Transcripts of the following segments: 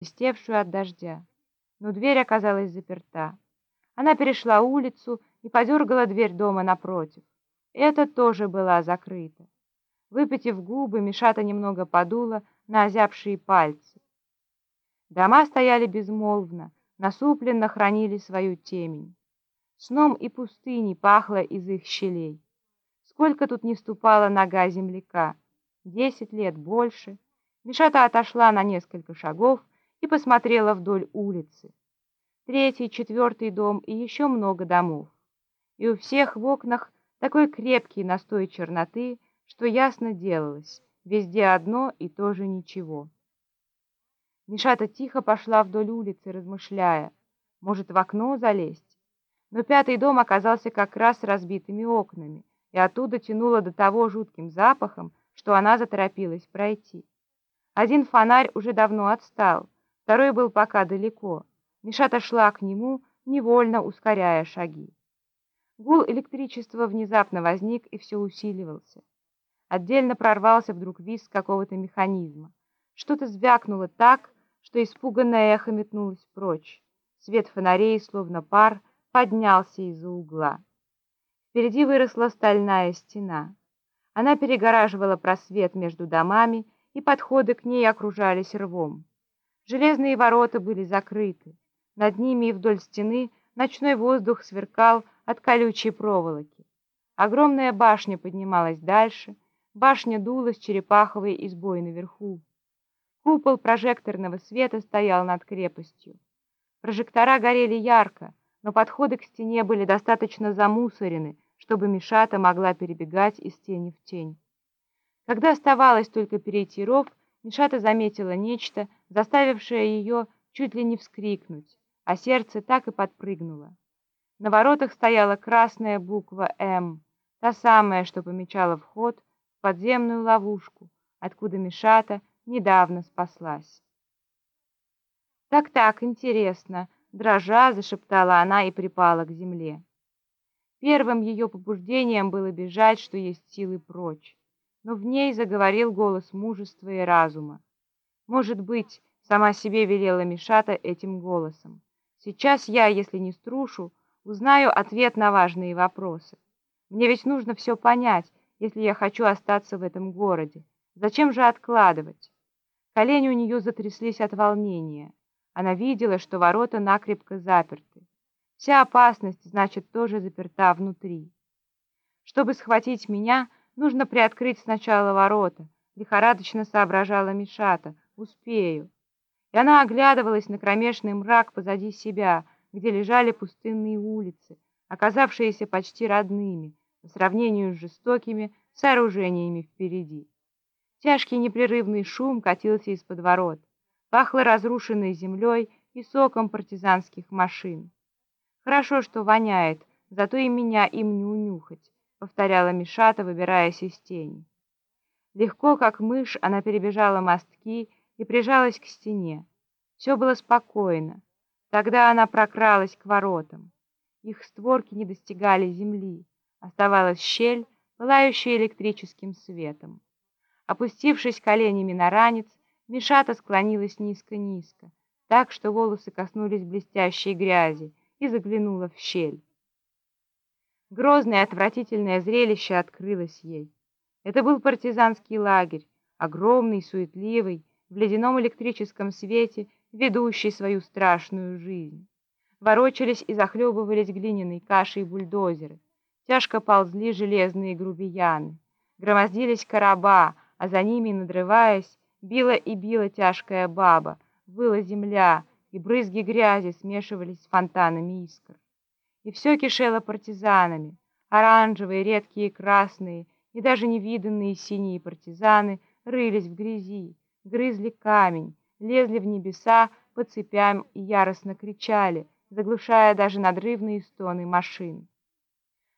блестевшую от дождя. Но дверь оказалась заперта. Она перешла улицу и подергала дверь дома напротив. Эта тоже была закрыта. Выпитив губы, Мишата немного подула на озябшие пальцы. Дома стояли безмолвно, насупленно хранили свою темень. Сном и пустыней пахло из их щелей. Сколько тут не ступала нога земляка? Десять лет больше. Мишата отошла на несколько шагов и посмотрела вдоль улицы. Третий, четвертый дом и еще много домов. И у всех в окнах такой крепкий настой черноты, что ясно делалось, везде одно и то же ничего. Мишата тихо пошла вдоль улицы, размышляя, может, в окно залезть? Но пятый дом оказался как раз разбитыми окнами, и оттуда тянуло до того жутким запахом, что она заторопилась пройти. Один фонарь уже давно отстал, второй был пока далеко. Мишата шла к нему, невольно ускоряя шаги. Гул электричества внезапно возник и все усиливался. Отдельно прорвался вдруг визг какого-то механизма. Что-то звякнуло так, что испуганное эхо метнулось прочь. Свет фонарей, словно пар, поднялся из-за угла. Впереди выросла стальная стена. Она перегораживала просвет между домами, и подходы к ней окружались рвом. Железные ворота были закрыты. Над ними и вдоль стены ночной воздух сверкал от колючей проволоки. Огромная башня поднималась дальше — Башня дулась черепаховой избой наверху. Купол прожекторного света стоял над крепостью. Прожектора горели ярко, но подходы к стене были достаточно замусорены, чтобы Мишата могла перебегать из тени в тень. Когда оставалось только перейти ров, Мишата заметила нечто, заставившее ее чуть ли не вскрикнуть, а сердце так и подпрыгнуло. На воротах стояла красная буква «М», та самая, что помечала вход в подземную ловушку, откуда Мишата недавно спаслась. «Так-так, интересно», — дрожа зашептала она и припала к земле. Первым ее побуждением было бежать, что есть силы прочь, но в ней заговорил голос мужества и разума. Может быть, сама себе велела Мишата этим голосом. Сейчас я, если не струшу, узнаю ответ на важные вопросы. Мне ведь нужно все понять, если я хочу остаться в этом городе? Зачем же откладывать? Колени у нее затряслись от волнения. Она видела, что ворота накрепко заперты. Вся опасность, значит, тоже заперта внутри. Чтобы схватить меня, нужно приоткрыть сначала ворота. Лихорадочно соображала Мишата. Успею. И она оглядывалась на кромешный мрак позади себя, где лежали пустынные улицы, оказавшиеся почти родными, по сравнению с жестокими сооружениями впереди. Тяжкий непрерывный шум катился из-под ворот, пахло разрушенной землей и соком партизанских машин. «Хорошо, что воняет, зато и меня им не унюхать», — повторяла Мишата, выбираясь из тени. Легко, как мышь, она перебежала мостки и прижалась к стене. Все было спокойно. Тогда она прокралась к воротам. Их створки не достигали земли. Оставалась щель, пылающая электрическим светом. Опустившись коленями на ранец, Мишата склонилась низко-низко, так что волосы коснулись блестящей грязи, и заглянула в щель. Грозное отвратительное зрелище открылось ей. Это был партизанский лагерь, огромный, суетливый, в ледяном электрическом свете, ведущий свою страшную жизнь. Ворочались и захлебывались глиняной кашей бульдозеры. Тяжко ползли железные грубияны. Громоздились короба, а за ними, надрываясь, била и била тяжкая баба, выла земля, и брызги грязи смешивались с фонтанами искр. И все кишело партизанами, оранжевые, редкие, красные и даже невиданные синие партизаны рылись в грязи, грызли камень, лезли в небеса по цепям и яростно кричали, заглушая даже надрывные стоны машин.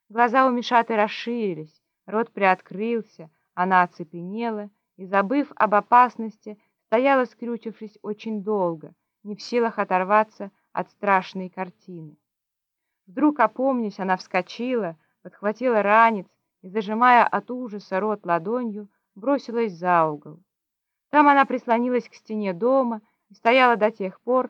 Глаза у Мишаты расширились, рот приоткрылся, она оцепенела и, забыв об опасности, стояла, скрючившись очень долго, не в силах оторваться от страшной картины. Вдруг, опомнясь, она вскочила, подхватила ранец и, зажимая от ужаса рот ладонью, бросилась за угол. Там она прислонилась к стене дома и стояла до тех пор,